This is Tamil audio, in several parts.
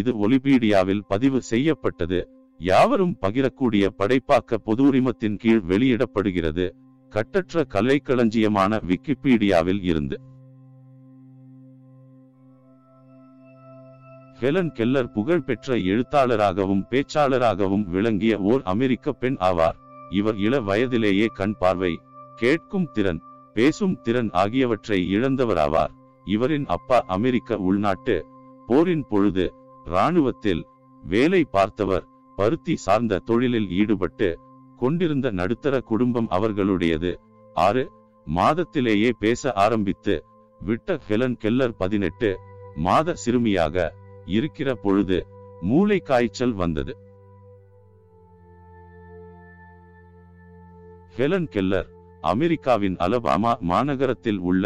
இது ஒலிபீடியாவில் பதிவு செய்யப்பட்டது. யாவரும் பகிரக்கூடிய படைப்பாக்க பொது உரிமத்தின் கீழ் வெளியிடப்படுகிறது. கட்டற்ற கலைக்களஞ்சியமான விக்கிபீடியாவில் இருந்து. ஹெலன் கெல்லர் புகழ்பெற்ற எழுத்தாளராகவும் பேச்சாளராகவும் விளங்கிய ஓர் அமெரிக்க பெண் ஆவார். இவர் இள வயதிலேயே கண் பார்வை கேட்கும் திறன் பேசும் திறன் ஆகியவற்றை இழந்தவராவார். இவரின் அப்பா அமெரிக்க உள்நாட்டு போரின் பொழுது இராணுவத்தில் வேலை பார்த்தவர் பருத்தி சார்ந்த தொழிலில் ஈடுபட்டு கொண்டிருந்த நடுத்தர குடும்பம் அவர்களுடையது. ஆறு மாதத்திலேயே பேச ஆரம்பித்து விட்ட ஹெலன் கெல்லர் பதினெட்டு மாத சிறுமியாக இருக்கிற பொழுது மூளை காய்ச்சல் வந்தது. ஹெலன் கெல்லர் அமெரிக்காவின் அலபாமா மாநகரத்தில் உள்ள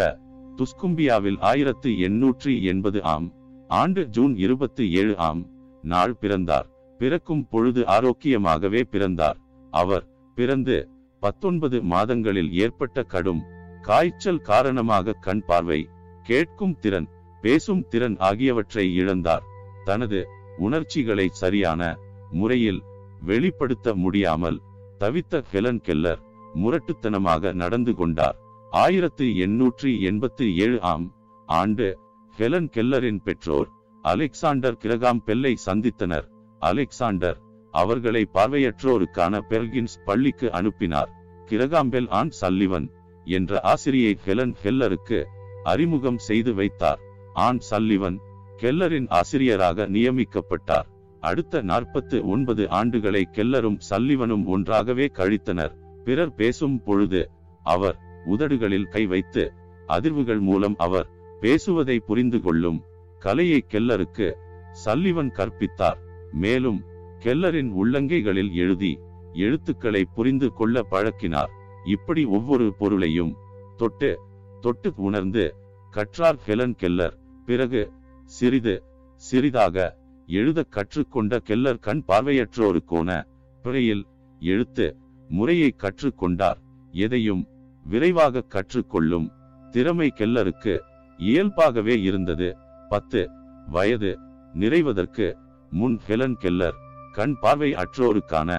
துஸ்கும்பியாவில் ஆயிரத்து எண்ணூற்றி எண்பது ஆம் ஆண்டு ஜூன் இருபத்தி ஏழு ஆம் நாள் பிறந்தார். பிறக்கும் பொழுது ஆரோக்கியமாகவே பிறந்தார். அவர் பிறந்து பத்தொன்பது மாதங்களில் ஏற்பட்ட கடும் காய்ச்சல் காரணமாக கண் பார்வை கேட்கும் திறன் பேசும் திறன் ஆகியவற்றை இழந்தார். தனது உணர்ச்சிகளை சரியான முறையில் வெளிப்படுத்த முடியாமல் தவித்த ஹெலன் கெல்லர் முரட்டுத்தனமாக நடந்து கொண்டார். ஆயிரத்து எண்ணூற்றி எண்பத்தி ஏழு ஆம் ஆண்டு ஹெலன் கெல்லரின் பெற்றோர் அலெக்சாண்டர் கிரகாம் பெல்லை சந்தித்தனர். அலெக்சாண்டர் அவர்களை பார்வையற்றோருக்கான பெர்கின்ஸ் பள்ளிக்கு அனுப்பினார். கிரகாம்பெல் ஆன் சல்லிவன் என்ற ஆசிரியை ஹெலன் ஹெல்லருக்கு அறிமுகம் செய்து வைத்தார். ஆன் சல்லிவன் கெல்லரின் ஆசிரியராக நியமிக்கப்பட்டார். அடுத்த நாற்பத்து ஒன்பது ஆண்டுகளை கெல்லரும் சல்லிவனும் ஒன்றாகவே கழித்தனர். பிறர் பேசும் பொழுது அவர் உதடுகளில் கை வைத்து அதிர்வுகள் மூலம் அவர் பேசுவதை புரிந்து கொள்ளும் கலையை கெல்லருக்கு சல்லிவன் கற்பித்தார். மேலும் கெல்லரின் உள்ளங்கைகளில் எழுதி எழுத்துக்களை புரிந்து கொள்ள பழக்கினார். இப்படி ஒவ்வொரு பொருளையும் தொட்டு தொட்டு உணர்ந்து கற்றார் ஹெலன் கெல்லர். பிறகு சிறிது சிறிதாக எழுத கற்றுக்கொண்ட கெல்லர் கண் பார்வையற்றோருக்கோன பிறையில் எழுத்து முறையை கற்றுக்கொண்டார். எதையும் விரைவாக கற்றுக்கொள்ளும் திறமை கெல்லருக்கு இயல்பாகவே இருந்தது. பத்து வயது நிறைவதற்கு முன் ஹெலன் கெல்லர் கண் பார்வை அற்றோருக்கான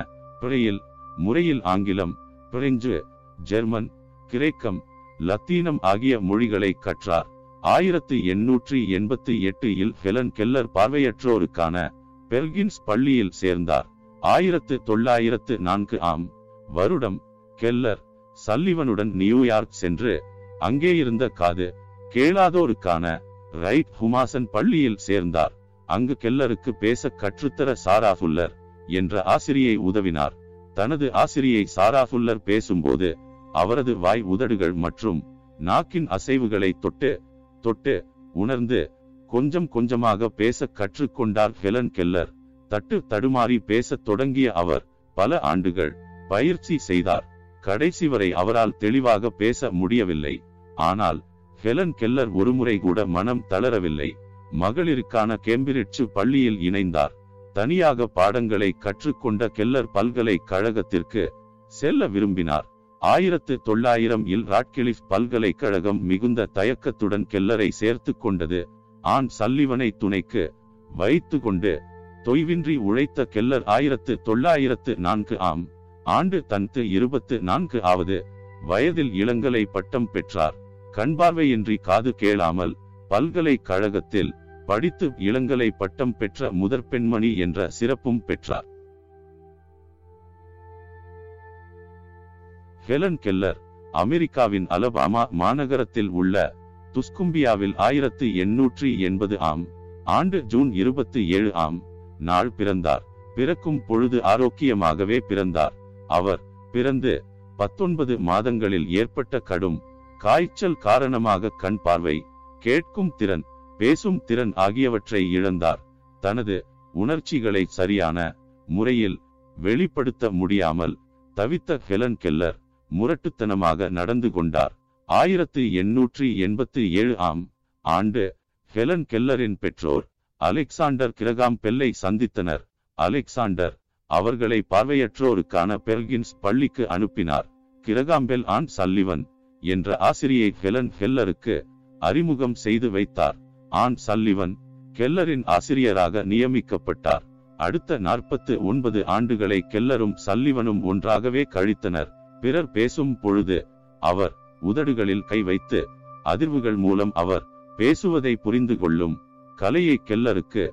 பிறையில் முறையில் ஆங்கிலம் பிரெஞ்சு ஜெர்மன் கிரேக்கம் லத்தீனம் ஆகிய மொழிகளை கற்றார். ஆயிரத்து எண்ணூற்றி எண்பத்தி எட்டு இல் ஹெலன் கெல்லர் பார்வையற்றோருக்கான பெர்கின்ஸ் பள்ளியில் சேர்ந்தார். ஆயிரத்து தொள்ளாயிரத்து நான்கு ஆம் வருடம் கெல்லர் சல்லிவனுடன் நியூயார்க் சென்று அங்கே இருந்த காது கேளாதோருக்கான ரைட் ஹுமாசன் பள்ளியில் சேர்ந்தார். அங்கு கெல்லருக்கு பேச கற்றுத்தர சாராஃபுல்லர் என்ற ஆசிரியை உதவினார். தனது ஆசிரியை சாராஃபுல்லர் பேசும்போது அவரது வாய் உதடுகள் மற்றும் நாக்கின் அசைவுகளை தொட்டு தொட்டு உணர்ந்து கொஞ்சம் கொஞ்சமாக பேச கற்றுக்கொண்டார் ஹெலன் கெல்லர். தட்டு தடுமாறி பேசத் தொடங்கிய அவர் பல ஆண்டுகள் பயிற்சி செய்தார். கடைசி வரை அவரால் தெளிவாக பேச முடியவில்லை. ஆனால் ஹெலன் கெல்லர் ஒருமுறை கூட மனம் தளரவில்லை. மகளிருக்கான கேம்பிரிட்ஜ் பள்ளியில் இணைந்தார். தனியாக பாடங்களை கற்றுக்கொண்ட கெல்லர் பல்கலைக்கழகத்திற்கு செல்ல விரும்பினார். ஆயிரத்து தொள்ளாயிரம் இல் ராட்கிலிஃப் பல்கலைக்கழகம் மிகுந்த தயக்கத்துடன் கெல்லரை சேர்த்து கொண்டது ஆண் சல்லிவனை துணைக்கு வைத்து கொண்டு தொய்வின்றி உழைத்த கெல்லர் ஆயிரத்து தொள்ளாயிரத்து நான்கு ஆம் ஆண்டு தன்து இருபத்து நான்கு ஆவது வயதில் இளங்கலை பட்டம் பெற்றார். கண்பார்வையின்றி காது கேளாமல் பல்கலைக்கழகத்தில் படித்து இளங்கலை பட்டம் பெற்ற முதற் பெண்மணி என்ற சிறப்பும் பெற்றார். ஹெலன் கெல்லர் அமெரிக்காவின் அலபாமா மாநகரத்தில் உள்ள துஸ்கும்பியாவில் ஆயிரத்து எண்ணூற்றி எண்பது ஆம் ஆண்டு ஜூன் இருபத்தி ஏழு ஆம் நாள் பிறந்தார். பிறக்கும் பொழுது ஆரோக்கியமாகவே பிறந்தார். அவர் பிறந்து பத்தொன்பது மாதங்களில் ஏற்பட்ட கடும் காய்ச்சல் காரணமாக கண் பார்வை கேட்கும் திறன் பேசும் திறன் ஆகியவற்றை இழந்தார். தனது உணர்ச்சிகளை சரியான முறையில் வெளிப்படுத்த முடியாமல் தவித்த ஹெலன் கெல்லர் முரட்டுத்தனமாக நடந்து கொண்டார். ஆயிரத்து எண்ணூற்றி எண்பத்தி ஏழு ஆம் ஆண்டு ஹெலன் கெல்லரின் பெற்றோர் அலெக்சாண்டர் கிரகாம் பெல்லை சந்தித்தனர். அலெக்சாண்டர் அவர்களை பார்வையற்றோருக்கான பெர்கின்ஸ் பள்ளிக்கு அனுப்பினார். கிரகாம்பெல் ஆன் சல்லிவன் என்ற ஆசிரியை ஹெலன் ஹெல்லருக்கு அறிமுகம் செய்து வைத்தார். ஆன் சல்லிவன் கெல்லரின் ஆசிரியராக நியமிக்கப்பட்டார். அடுத்த நாற்பத்து ஒன்பது ஆண்டுகளை கெல்லரும் சல்லிவனும் ஒன்றாகவே கழித்தனர். பிறர் பேசும் பொழுது அவர் உதடுகளில் கை வைத்து அதிர்வுகள் மூலம் அவர் பேசுவதை புரிந்து கொள்ளும் கலையை கெல்லருக்கு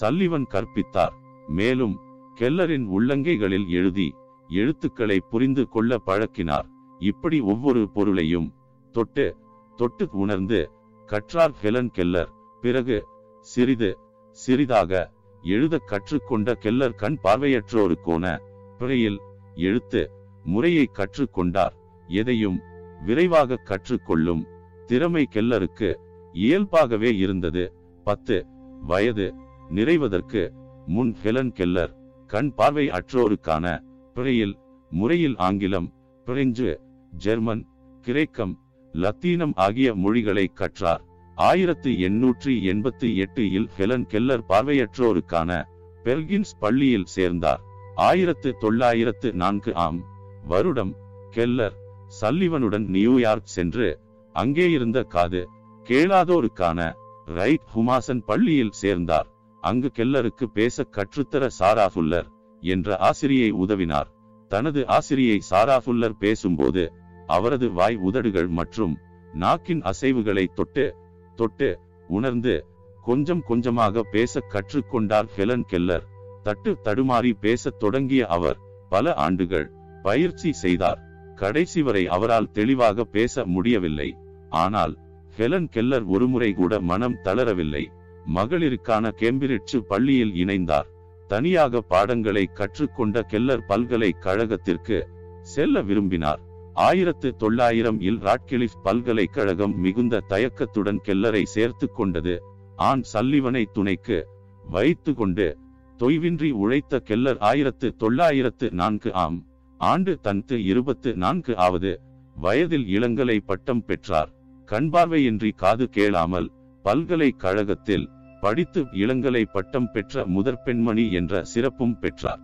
சல்லிவன் கற்பித்தார். மேலும் கெல்லரின் உள்ளங்கைகளில் எழுதி எழுத்துக்களை புரிந்து கொள்ள பழக்கினார். இப்படி ஒவ்வொரு பொருளையும் தொட்டு தொட்டு உணர்ந்து கற்றார் ஹெலன் கெல்லர். பிறகு சிறிது சிறிதாக எழுத கற்றுக்கொண்ட கெல்லர் கண் பார்வையற்றோருக்கோன பிறையில் எழுத்து முறையை கற்றுக்கொண்டார். எதையும் விரைவாக கற்றுக்கொள்ளும் திறமை கெல்லருக்கு இயல்பாகவே இருந்தது. பத்து வயது நிறைவதற்கு முன் ஹெலன் கெல்லர் கண் பார்வை அற்றோருக்கான பிறையில் முறையில் ஆங்கிலம் பிரெஞ்சு ஜெர்மன் கிரேக்கம் லத்தீனம் ஆகிய மொழிகளை கற்றார். ஆயிரத்து எண்ணூற்றி எண்பத்தி எட்டு இல் ஹெலன் கெல்லர் பார்வையற்றோருக்கான பெர்கின்ஸ் பள்ளியில் சேர்ந்தார். ஆயிரத்து தொள்ளாயிரத்து நான்கு ஆம் வருடம் கெல்லர் சல்லிவனுடன் நியூயார்க் சென்று அங்கே இருந்த காது கேளாதோருக்கான ரைட் ஹுமாசன் பள்ளியில் சேர்ந்தார். அங்கு கெல்லருக்கு பேச கற்றுத்தர சாராஃபுல்லர் என்ற ஆசிரியை உதவினார். தனது ஆசிரியை சாராஃபுல்லர் பேசும்போது அவரது வாய் உதடுகள் மற்றும் நாக்கின் அசைவுகளை தொட்டு தொட்டு உணர்ந்து கொஞ்சம் கொஞ்சமாக பேச கற்றுக்கொண்டார் ஹெலன் கெல்லர். தட்டு தடுமாறி பேசத் தொடங்கிய அவர் பல ஆண்டுகள் பயிற்சி செய்தார். கடைசி வரை அவரால் தெளிவாக பேச முடியவில்லை. ஆனால் ஹெலன் கெல்லர் ஒருமுறை கூட மனம் தளரவில்லை. மகளிருக்கான கேம்பிரிட்ஜ் பள்ளியில் இணைந்தார். தனியாக பாடங்களை கற்றுக்கொண்ட கெல்லர் பல்கலைக்கழகத்திற்கு செல்ல விரும்பினார். ஆயிரத்து தொள்ளாயிரம் இல் ராட்கிளிஃப் பல்கலைக்கழகம் மிகுந்த தயக்கத்துடன் கெல்லரை சேர்த்து கொண்டது. ஆண் சல்லிவனை துணைக்கு வைத்து கொண்டு தொய்வின்றி உழைத்த கெல்லர் ஆயிரத்து தொள்ளாயிரத்து நான்கு ஆம் ஆண்டு தன்த்து இருபத்து நான்கு ஆவது வயதில் இளங்கலை பட்டம் பெற்றார். கண்பார்வையின்றி காது கேளாமல் பல்கலைக்கழகத்தில் படித்து இளங்கலை பட்டம் பெற்ற முதற் பெண்மணி என்ற சிறப்பும் பெற்றார்.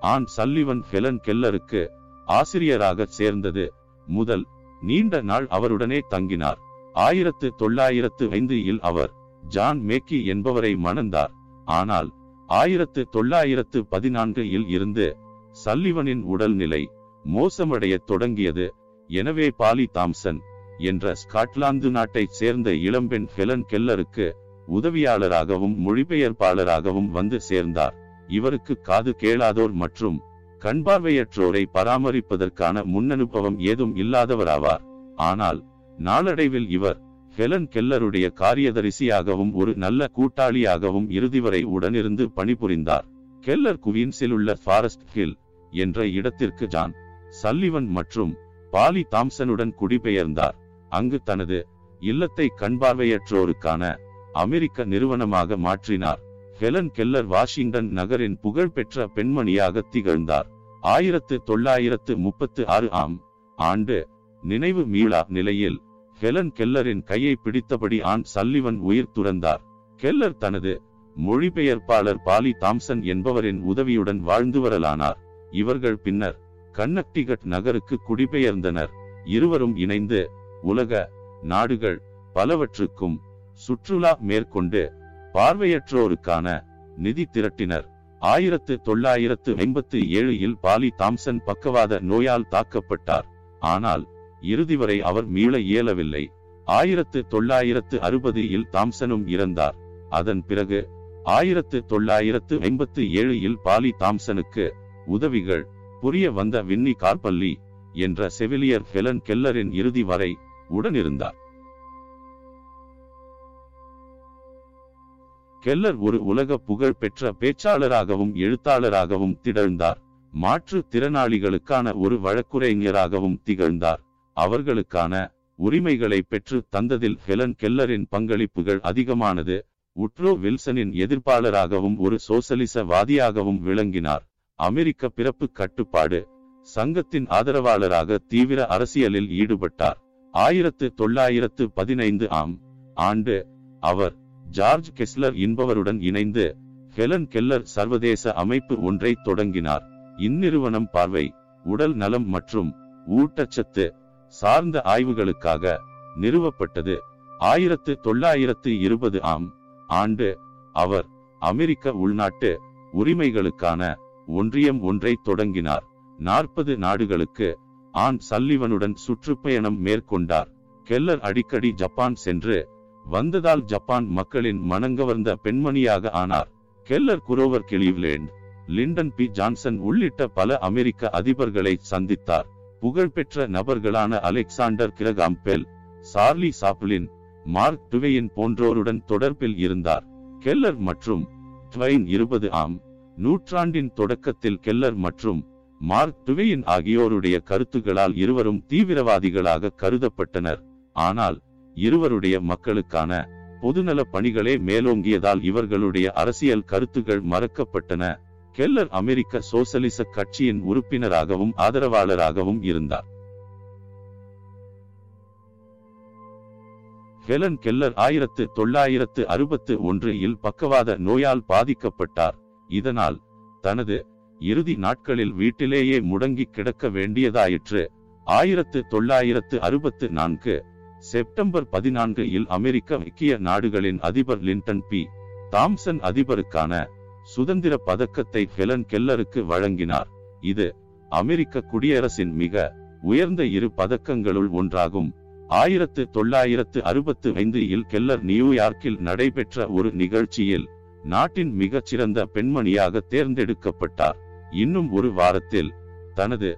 ஆண் சல்லிவன் ஹெலன் கெல்லருக்கு ஆசிரியராக சேர்ந்தது. முதல் நீண்ட நாள் அவருடனே தங்கினார். ஆயிரத்து தொள்ளாயிரத்து ஐந்து இல் அவர் ஜான் மேக்கி என்பவரை மணந்தார். ஆனால் ஆயிரத்து தொள்ளாயிரத்து பதினான்கு இல் இருந்து சல்லிவனின் உடல்நிலை மோசமடையத் தொடங்கியது. எனவே பாலி தாம்சன் என்ற ஸ்காட்லாந்து நாட்டைச் சேர்ந்த இளம்பெண் ஹெலன் கெல்லருக்கு உதவியாளராகவும் மொழிபெயர்ப்பாளராகவும் வந்து சேர்ந்தார். இவருக்கு காது கேளாதோர் மற்றும் கண்பார்வையற்றோரை பராமரிப்பதற்கான முன்னனுபவம் ஏதும் இல்லாதவராவார். ஆனால் நாளடைவில் இவர் ஹெலன் கெல்லருடைய காரியதரிசியாகவும் ஒரு நல்ல கூட்டாளியாகவும் இறுதி வரை உடனிருந்து பணிபுரிந்தார். கெல்லர் குவீன்ஸில் உள்ள ஃபாரஸ்ட் ஹில் என்ற இடத்திற்கு ஜான் சல்லிவன் மற்றும் பாலி தாம்சனுடன் குடிபெயர்ந்தார். அங்கு தனது இல்லத்தை கண்பார்வையற்றோருக்கான அமெரிக்க நிறுவனமாக மாற்றினார். ஹெலன் கெல்லர் வாஷிங்டன் நகரின் புகழ்பெற்ற பெண்மணியாக திகழ்ந்தார். ஆயிரத்து தொள்ளாயிரத்து முப்பத்து ஆறு ஆம் ஆண்டு நினைவு மீளா நிலையில் ஹெலன் கெல்லரின் கையை பிடித்தபடி ஆண் சல்லிவன் உயிர் துறந்தார். கெல்லர் தனது மொழிபெயர்ப்பாளர் பாலி தாம்சன் என்பவரின் உதவியுடன் வாழ்ந்து வரலானார். இவர்கள் பின்னர் கன்னக்டிகட் நகருக்கு குடிபெயர்ந்தனர். இருவரும் இணைந்து உலக நாடுகள் பலவற்றுக்கும் சுற்றுலா மேற்கொண்டு பார்வையற்றோருக்கான நிதி திரட்டினர். ஆயிரத்து தொள்ளாயிரத்து ஐம்பத்து ஏழில் பாலி தாம்சன் பக்கவாத நோயால் தாக்கப்பட்டார். ஆனால் இறுதி வரை அவர் மீள இயலவில்லை. ஆயிரத்து தொள்ளாயிரத்து அறுபது இல் தாம்சனும் இறந்தார். அதன் பிறகு ஆயிரத்து தொள்ளாயிரத்து ஐம்பத்து ஏழில் பாலி தாம்சனுக்கு உதவிகள் புரிய வந்த வின்னி கார்பல்லி என்ற செவிலியர் ஹெலன் கெல்லரின் இறுதி வரை உடனிருந்தார். கெல்லர் ஒரு உலக புகழ் பெற்ற பேச்சாளராகவும் எழுத்தாளராகவும் திகழ்ந்தார். மாற்று திறனாளிகளுக்கான ஒரு வழக்குரைஞராகவும் திகழ்ந்தார். அவர்களுக்கான உரிமைகளை பெற்று தந்ததில் ஹெலன் கெல்லரின் பங்களிப்புகள் அதிகமானது. உட்ரோ வில்சனின் எதிர்ப்பாளராகவும் ஒரு சோசலிச வாதியாகவும் விளங்கினார். அமெரிக்க பிறப்பு கட்டுப்பாடு. சங்கத்தின் ஆதரவாளராக தீவிர அரசியலில் ஈடுபட்டார். ஆயிரத்து தொள்ளாயிரத்து பதினைந்து ஆம் ஆண்டு அவர் ஜார்ஜ் கெஸ்லர் என்பவருடன் இணைந்து ஹெலன் கெல்லர் சர்வதேச அமைப்பு ஒன்றை தொடங்கினார். இந்நிறுவனம் பார்வை உடல் நலம் மற்றும் ஊட்டச்சத்து சார்ந்த ஆய்வுகளுக்காக நிறுவப்பட்டது. ஆயிரத்து தொள்ளாயிரத்து இருபது ஆம் ஆண்டு அவர் அமெரிக்க உள்நாட்டு உரிமைகளுக்கான ஒன்றியம் ஒன்றை தொடங்கினார். நாற்பது நாடுகளுக்கு ஆன் சல்லிவனுடன் சுற்றுப்பயணம் மேற்கொண்டார். கெல்லர் அடிக்கடி ஜப்பான் சென்று வந்ததால் ஜப்பான் மக்களின் மனங்கவர்ந்த பெண்மணியாக ஆனார். Keller Grover Cleveland. Lyndon B. Johnson உள்ளிட்ட பல அமெரிக்க அதிபர்களை சந்தித்தார். புகழ்பெற்ற நபர்களான Alexander Graham Bell Charlie Chaplin Mark Twain போன்றோருடன் தொடர்பில் இருந்தார். கெல்லர் மற்றும் ட்வைன் இருபது ஆம் நூற்றாண்டின் தொடக்கத்தில் கெல்லர் மற்றும் மார்க் டுவெயின் ஆகியோருடைய கருத்துகளால் இருவரும் தீவிரவாதிகளாக கருதப்பட்டனர். ஆனால் இருவருடைய மக்களுக்கான பொதுநல பணிகளே மேலோங்கியதால் இவர்களுடைய அரசியல் கருத்துகள் மறக்கப்பட்டன. கெல்லர் அமெரிக்க சோசலிச கட்சியின் உறுப்பினராகவும் ஆதரவாளராகவும் இருந்தார். ஹெலன் கெல்லர் ஆயிரத்து தொள்ளாயிரத்து அறுபத்து ஒன்று இல் பக்கவாத நோயால் பாதிக்கப்பட்டார். இதனால் தனது இறுதி நாட்களில் வீட்டிலேயே முடங்கி கிடக்க வேண்டியதாயிற்று. ஆயிரத்து தொள்ளாயிரத்து அறுபத்து நான்கு செப்டம்பர் பதினான்கு இல் அமெரிக்க ஐக்கிய நாடுகளின் அதிபர் லிண்டன் பி. தாம்சன் அதிபருக்கான சுதந்திர பதக்கத்தை ஹெலன் கெல்லருக்கு வழங்கினார். இது அமெரிக்க குடியரசின் மிக உயர்ந்த இரு பதக்கங்களுள் ஒன்றாகும். ஆயிரத்து தொள்ளாயிரத்து அறுபத்து ஐந்து இல் கெல்லர் நியூயார்க்கில் நடைபெற்ற ஒரு நிகழ்ச்சியில் நாட்டின் மிகச்சிறந்த பெண்மணியாக தேர்ந்தெடுக்கப்பட்டார். இன்னும் ஒரு வாரத்தில் தனது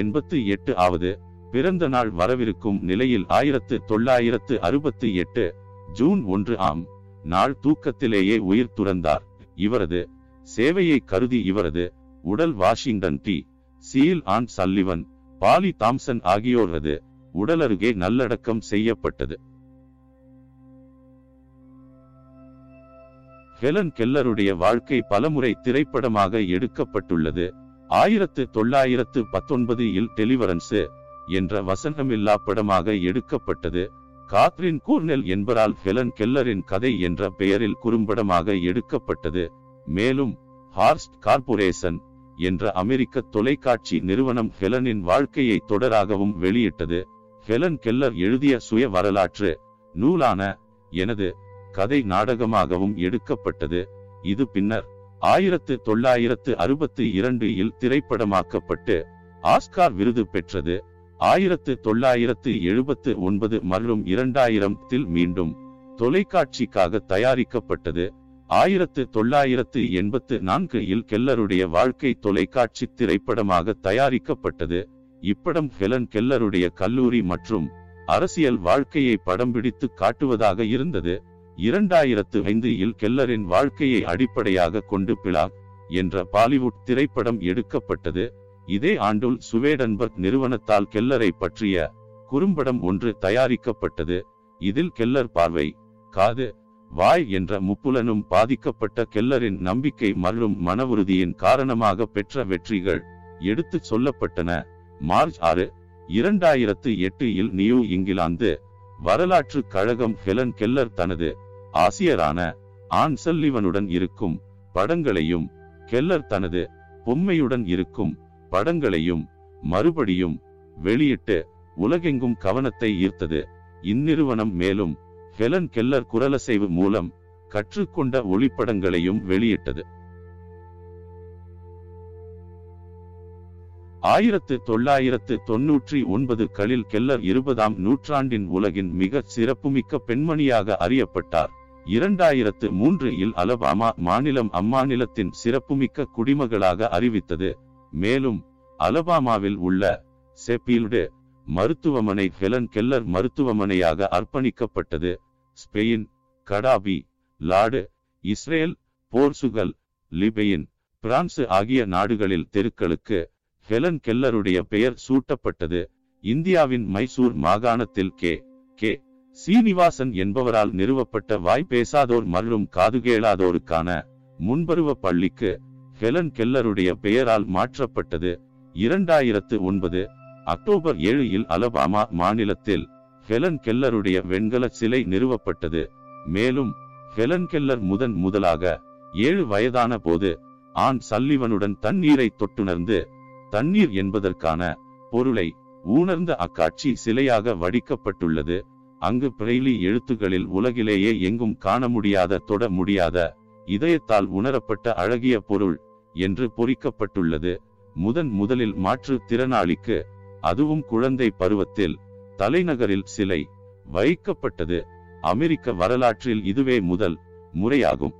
எண்பத்து எட்டு ஆவது பிறந்த நாள் வரவிருக்கும் நிலையில் ஆயிரத்து தொள்ளாயிரத்து அறுபத்தி எட்டு ஜூன் ஒன்று ஆம் நாள் தூக்கத்திலேயே உயிர் துறந்தார். இவரது சேவையை கருதி இவரது உடல் வாஷிங்டன் டி. சீல் ஆன் சல்லிவன் பாலி தாம்சன் ஆகியோரது உடலருகே நல்லடக்கம் செய்யப்பட்டது. ஹெலன் கெல்லருடைய வாழ்க்கை பலமுறை திரைப்படமாக எடுக்கப்பட்டுள்ளது. ஆயிரத்து தொள்ளாயிரத்து பத்தொன்பது இல் டெலிவரன்ஸ் என்ற வசனமில்லா படமாக எடுக்கப்பட்டது. காத்ரின் கூர்னெல் என்பரால் ஹெலன் கெல்லரின் கதை என்ற பெயரில் குறும்படமாக எடுக்கப்பட்டது. மேலும் ஹார்ஸ்ட் கார்பரேசன் என்ற அமெரிக்க தொலைக்காட்சி நிறுவனம் ஹெலனின் வாழ்க்கையை தொடராகவும் வெளியிட்டது. ஹெலன் கெல்லர் எழுதிய சுய வரலாற்று நூலான எனது கதை நாடகமாகவும் எடுக்கப்பட்டது. இது பின்னர் ஆயிரத்து தொள்ளாயிரத்து அறுபத்தி இரண்டு இல் திரைப்படமாக்கப்பட்டு ஆஸ்கார் விருது பெற்றது. ஆயிரத்து தொள்ளாயிரத்து எழுபத்து ஒன்பது மற்றும் இரண்டாயிரத்தில் மீண்டும் தொலைக்காட்சிக்காக தயாரிக்கப்பட்டது. ஆயிரத்து தொள்ளாயிரத்து எண்பத்து நான்கு இல் கெல்லருடைய வாழ்க்கை தொலைக்காட்சி திரைப்படமாக தயாரிக்கப்பட்டது. இப்படம் ஹெலன் கெல்லருடைய கல்லூரி மற்றும் அரசியல் வாழ்க்கையை படம் பிடித்து காட்டுவதாக இருந்தது. இரண்டாயிரத்து ஐந்து இல் கெல்லரின் வாழ்க்கையை அடிப்படையாக கொண்டு பிளாக் என்ற பாலிவுட் திரைப்படம் எடுக்கப்பட்டது. இதே ஆண்டுள் சுவேடன்பர்க் நிறுவனத்தால் கெல்லரை பற்றிய குறும்படம் ஒன்று தயாரிக்கப்பட்டது. இதில் கெல்லர் பார்வை காது வாய் என்ற முப்புலனும் பாதிக்கப்பட்ட கெல்லரின் நம்பிக்கை மற்றும் மன உறுதியின் காரணமாக பெற்ற வெற்றிகள் எடுத்துச் சொல்லப்பட்டன. மார்ச் ஆறு இரண்டாயிரத்து எட்டு இல் நியூ இங்கிலாந்து வரலாற்று கழகம் ஹெலன் கெல்லர் தனது ஆசியரான ஆன்சல்லிவனுடன் இருக்கும் படங்களையும் கெல்லர் தனது பொம்மையுடன் இருக்கும் படங்களையும் மறுபடியும் வெளியிட்டு உலகெங்கும் கவனத்தை ஈர்த்தது. இந்நிறுவனம் மேலும் ஹெலன் கெல்லர் குரலசைவு மூலம் கற்றுக்கொண்ட ஒளிப்படங்களையும் வெளியிட்டது. ஆயிரத்து தொள்ளாயிரத்து தொன்னூற்றி ஒன்பது களில் கெல்லர் இருபதாம் நூற்றாண்டின் உலகின் மிக சிறப்புமிக்க பெண்மணியாக அறியப்பட்டார். இரண்டாயிரத்து மூன்று இல் அலபாமா மாநிலம் அம்மாநிலத்தின் சிறப்புமிக்க குடிமகளாக அறிவித்தது. மேலும் அலபாமாவில் உள்ள செப்பீல்டு மருத்துவமனை ஹெலன் கெல்லர் மருத்துவமனையாக அர்ப்பணிக்கப்பட்டது. ஸ்பெயின் கடாபி லாடு இஸ்ரேல் போர்சுகல் லிபெயின் பிரான்சு ஆகிய நாடுகளில் தெருக்களுக்கு ஹெலன் கெல்லருடைய பெயர் சூட்டப்பட்டது. இந்தியாவின் மைசூர் மாகாணத்தில் கே. கே. சீனிவாசன் என்பவரால் நிறுவப்பட்ட வாய் பேசாதோர் மற்றும் காது கேளாதோருக்கான முன்பருவ பள்ளிக்கு ஹெலன் கெல்லருடைய பெயரால் மாற்றப்பட்டது. இரண்டாயிரத்து ஒன்பது அக்டோபர் ஏழு இல் அலபாமா மாநிலத்தில் ஹெலன் கெல்லருடைய வெண்கல சிலை நிறுவப்பட்டது. மேலும் ஹெலன் கெல்லர் முதன் முதலாக ஏழு வயதான போது ஆண் சல்லிவனுடன் தண்ணீரை தொட்டுணர்ந்து தண்ணீர் என்பதற்கான பொருளை ஊணர்ந்த அக்காட்சி சிலையாக வடிக்கப்பட்டுள்ளது. அங்கு பிரெய்லி எழுத்துகளில் உலகிலேயே எங்கும் காண முடியாத தொட முடியாத இதயத்தால் உணரப்பட்ட அழகிய பொருள் என்று பொறிக்கப்பட்டுள்ளது. முதன் முதலில் மாற்று திறனாளிக்கு அதுவும் குழந்தை பருவத்தில் தலைநகரில் சிலை வைக்கப்பட்டது. அமெரிக்க வரலாற்றில் இதுவே முதல் முறையாகும்.